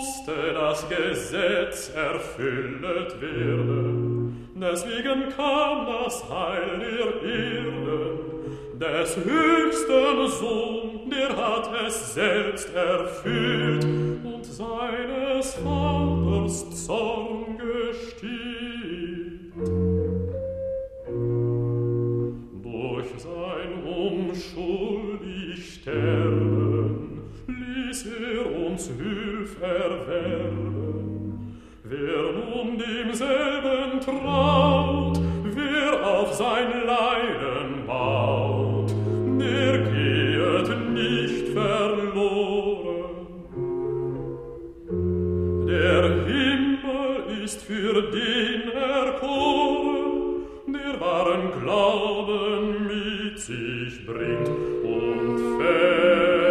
musste das Gesetz erfüllet werden. Deswegen kam das Heil der Erden, des höchsten Sohn, der hat es selbst erfüllt und seines Vaters Zorn gestillt. Durch sein unschuldig der uns Hilfe erwerben. Wer nun demselben traut, wer auf sein Leiden baut, der geht nicht verloren. Der Himmel ist für den erkoren, der wahren Glauben mit sich bringt und fest